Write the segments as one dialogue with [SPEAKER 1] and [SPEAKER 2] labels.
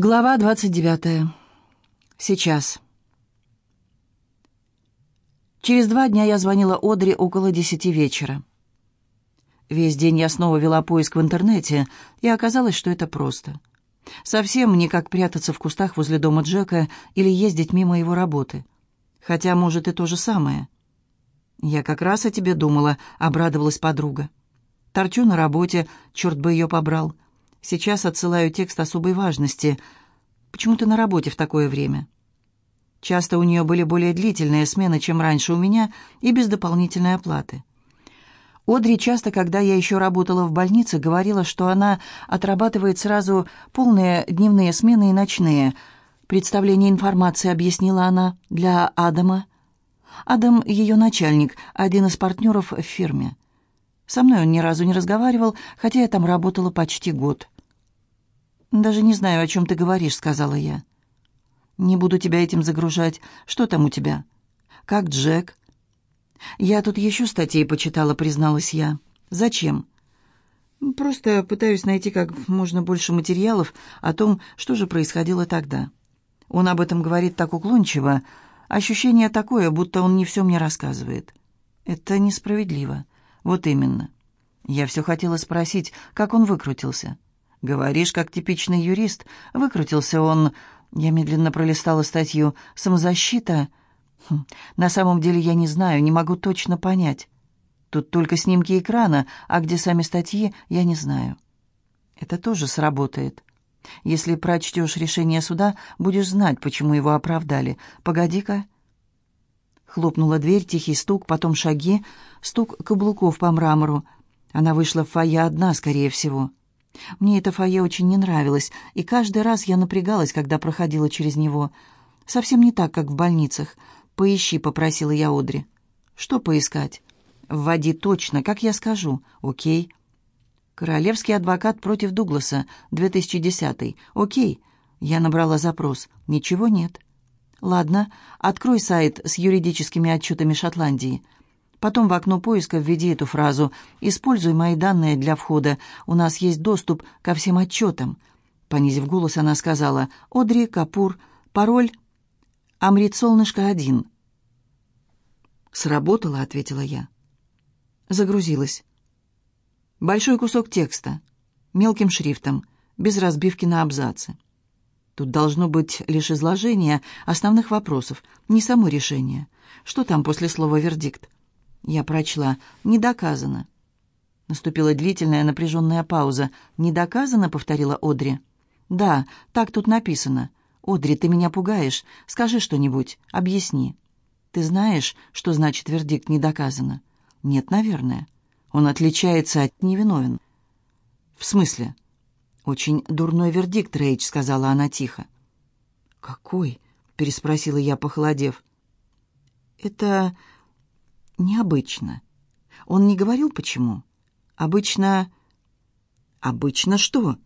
[SPEAKER 1] Глава 29. Сейчас. Через два дня я звонила Одри около десяти вечера. Весь день я снова вела поиск в интернете, и оказалось, что это просто. Совсем не как прятаться в кустах возле дома Джека или ездить мимо его работы. Хотя, может, и то же самое. «Я как раз о тебе думала», — обрадовалась подруга. «Торчу на работе, черт бы ее побрал». Сейчас отсылаю текст особой важности. Почему ты на работе в такое время? Часто у нее были более длительные смены, чем раньше у меня, и без дополнительной оплаты. Одри часто, когда я еще работала в больнице, говорила, что она отрабатывает сразу полные дневные смены и ночные. Представление информации, объяснила она, для Адама. Адам — ее начальник, один из партнеров в фирме. Со мной он ни разу не разговаривал, хотя я там работала почти год. «Даже не знаю, о чем ты говоришь», — сказала я. «Не буду тебя этим загружать. Что там у тебя?» «Как Джек?» «Я тут еще статей почитала», — призналась я. «Зачем?» «Просто пытаюсь найти как можно больше материалов о том, что же происходило тогда. Он об этом говорит так уклончиво. Ощущение такое, будто он не все мне рассказывает. Это несправедливо. «Вот именно. Я все хотела спросить, как он выкрутился». «Говоришь, как типичный юрист. Выкрутился он...» Я медленно пролистала статью «Самозащита». Хм. «На самом деле я не знаю, не могу точно понять. Тут только снимки экрана, а где сами статьи, я не знаю». «Это тоже сработает». Если прочтешь решение суда, будешь знать, почему его оправдали. Погоди-ка. Хлопнула дверь, тихий стук, потом шаги, стук каблуков по мрамору. Она вышла в фойе одна, скорее всего. Мне это фойе очень не нравилось, и каждый раз я напрягалась, когда проходила через него. Совсем не так, как в больницах. «Поищи», — попросила я Одри. «Что поискать?» «Вводи точно, как я скажу. Окей». «Королевский адвокат против Дугласа, 2010. Окей». Я набрала запрос. «Ничего нет». Ладно, открой сайт с юридическими отчетами Шотландии. Потом в окно поиска введи эту фразу «Используй мои данные для входа. У нас есть доступ ко всем отчетам». Понизив голос, она сказала «Одри Капур. Пароль Амрит Солнышко-1». «Сработало», — ответила я. Загрузилась. Большой кусок текста, мелким шрифтом, без разбивки на абзацы. Тут должно быть лишь изложение основных вопросов, не само решение. Что там после слова «вердикт»? Я прочла «не доказано». Наступила длительная напряженная пауза. «Не доказано?» — повторила Одри. «Да, так тут написано. Одри, ты меня пугаешь. Скажи что-нибудь. Объясни». «Ты знаешь, что значит вердикт «не доказано»?» «Нет, наверное. Он отличается от «невиновен». «В смысле?» «Очень дурной вердикт, Рейдж», — сказала она тихо. «Какой?» — переспросила я, похолодев. «Это необычно. Он не говорил, почему. Обычно...» «Обычно что?»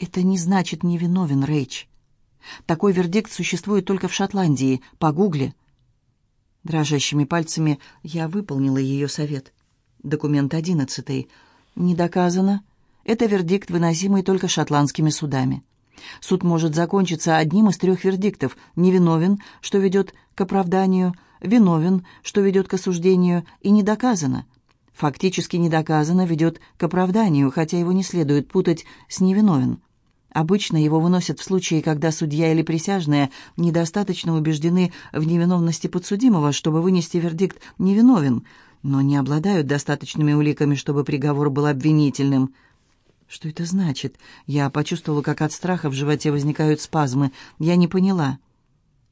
[SPEAKER 1] «Это не значит невиновен, Рейдж. Такой вердикт существует только в Шотландии. Погугли». Дрожащими пальцами я выполнила ее совет. Документ одиннадцатый. «Не доказано, это вердикт, выносимый только шотландскими судами. Суд может закончиться одним из трех вердиктов – невиновен, что ведет к оправданию, виновен, что ведет к осуждению, и не доказано. Фактически не доказано ведет к оправданию, хотя его не следует путать с невиновен. Обычно его выносят в случае, когда судья или присяжные недостаточно убеждены в невиновности подсудимого, чтобы вынести вердикт «невиновен», но не обладают достаточными уликами, чтобы приговор был обвинительным – что это значит? Я почувствовала, как от страха в животе возникают спазмы. Я не поняла.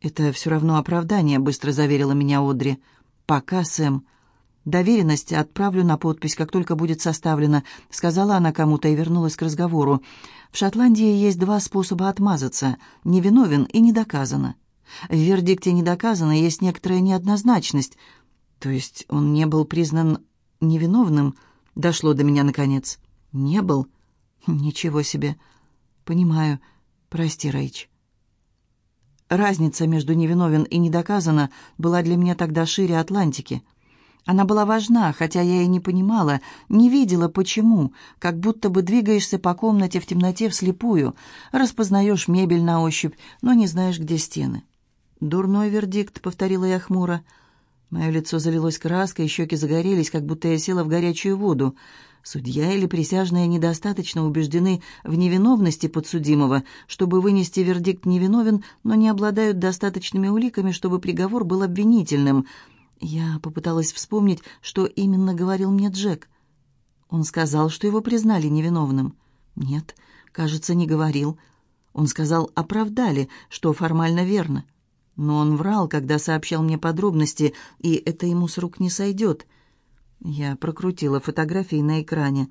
[SPEAKER 1] Это все равно оправдание, быстро заверила меня Одри. Пока, Сэм. Доверенность отправлю на подпись, как только будет составлена, сказала она кому-то и вернулась к разговору. В Шотландии есть два способа отмазаться: невиновен и не доказано. В вердикте не доказано есть некоторая неоднозначность. То есть он не был признан невиновным, дошло до меня наконец. Не был. «Ничего себе. Понимаю. Прости, Рэйч». Разница между невиновен и недоказано была для меня тогда шире Атлантики. Она была важна, хотя я и не понимала, не видела, почему, как будто бы двигаешься по комнате в темноте вслепую, распознаешь мебель на ощупь, но не знаешь, где стены. «Дурной вердикт», — повторила я хмуро. Мое лицо залилось краской, щеки загорелись, как будто я села в горячую воду. Судья или присяжные недостаточно убеждены в невиновности подсудимого, чтобы вынести вердикт невиновен, но не обладают достаточными уликами, чтобы приговор был обвинительным. Я попыталась вспомнить, что именно говорил мне Джек. Он сказал, что его признали невиновным. Нет, кажется, не говорил. Он сказал, оправдали, что формально верно. Но он врал, когда сообщал мне подробности, и это ему с рук не сойдет. Я прокрутила фотографии на экране.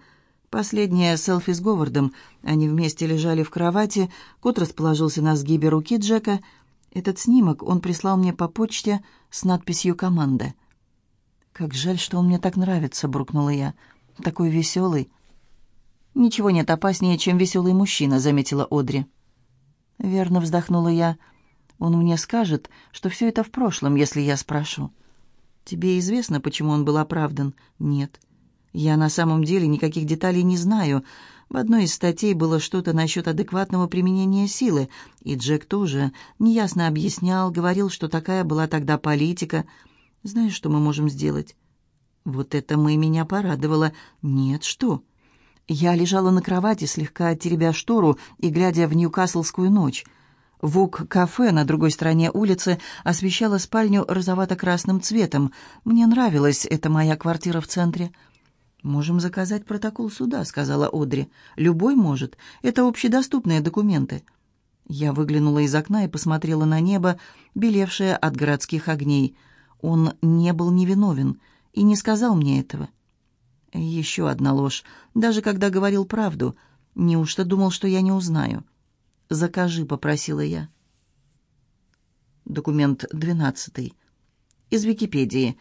[SPEAKER 1] Последняя селфи с Говардом. Они вместе лежали в кровати. Кот расположился на сгибе руки Джека. Этот снимок он прислал мне по почте с надписью «Команда». «Как жаль, что он мне так нравится», — буркнула я. «Такой веселый». «Ничего нет опаснее, чем веселый мужчина», — заметила Одри. «Верно», — вздохнула я. «Он мне скажет, что все это в прошлом, если я спрошу». «Тебе известно, почему он был оправдан?» «Нет». «Я на самом деле никаких деталей не знаю. В одной из статей было что-то насчет адекватного применения силы, и Джек тоже неясно объяснял, говорил, что такая была тогда политика. Знаешь, что мы можем сделать?» «Вот это мы меня порадовало. Нет, что?» Я лежала на кровати, слегка теребя штору и глядя в Ньюкаслскую ночь. Вук-кафе на другой стороне улицы освещало спальню розовато-красным цветом. Мне нравилась эта моя квартира в центре. «Можем заказать протокол суда», — сказала Одри. «Любой может. Это общедоступные документы». Я выглянула из окна и посмотрела на небо, белевшее от городских огней. Он не был невиновен и не сказал мне этого. Еще одна ложь. Даже когда говорил правду. Неужто думал, что я не узнаю?» «Закажи», — попросила я. Документ двенадцатый. Из Википедии.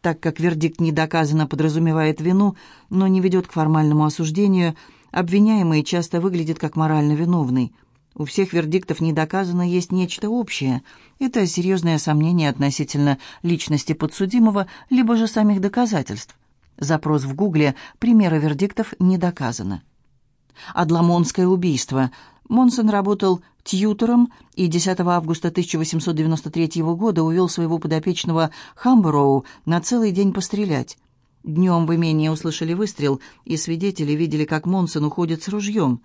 [SPEAKER 1] Так как вердикт недоказанно подразумевает вину, но не ведет к формальному осуждению, обвиняемый часто выглядит как морально виновный. У всех вердиктов недоказано есть нечто общее. Это серьезное сомнение относительно личности подсудимого, либо же самих доказательств. Запрос в Гугле «Примеры вердиктов не доказано». Адламонское убийство. Монсон работал тьютором и 10 августа 1893 года увел своего подопечного Хамброу на целый день пострелять. Днем в имении услышали выстрел, и свидетели видели, как Монсон уходит с ружьем.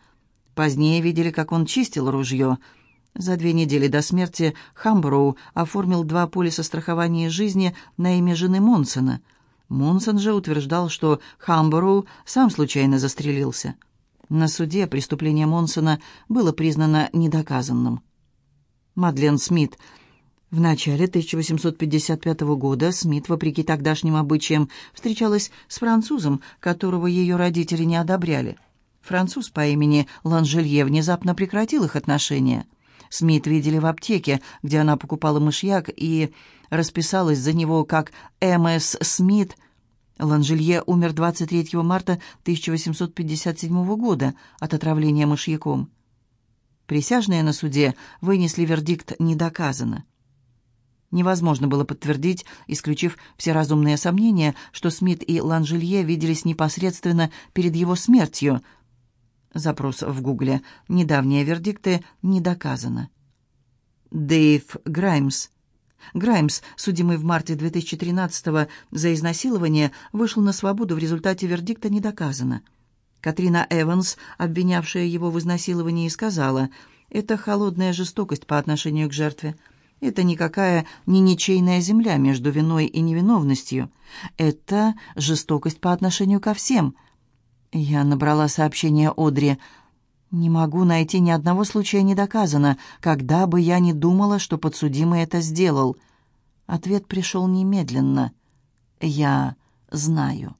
[SPEAKER 1] Позднее видели, как он чистил ружье. За две недели до смерти Хамброу оформил два полиса страхования жизни на имя жены Монсона. Монсон же утверждал, что Хамброу сам случайно застрелился. На суде преступление Монсона было признано недоказанным. Мадлен Смит. В начале 1855 года Смит, вопреки тогдашним обычаям, встречалась с французом, которого ее родители не одобряли. Француз по имени Ланжелье внезапно прекратил их отношения. Смит видели в аптеке, где она покупала мышьяк, и расписалась за него как «М.С. Смит», Ланжелье умер 23 марта 1857 года от отравления мышьяком. Присяжные на суде вынесли вердикт «недоказано». Невозможно было подтвердить, исключив все разумные сомнения, что Смит и Ланжелье виделись непосредственно перед его смертью. Запрос в Гугле «Недавние вердикты» не доказано. Дэйв Граймс Граймс, судимый в марте 2013-го за изнасилование, вышел на свободу в результате вердикта не доказано. Катрина Эванс, обвинявшая его в изнасиловании, сказала, «Это холодная жестокость по отношению к жертве. Это никакая не ничейная земля между виной и невиновностью. Это жестокость по отношению ко всем». Я набрала сообщение Одри – «Не могу найти ни одного случая не доказано, когда бы я ни думала, что подсудимый это сделал». Ответ пришел немедленно. «Я знаю».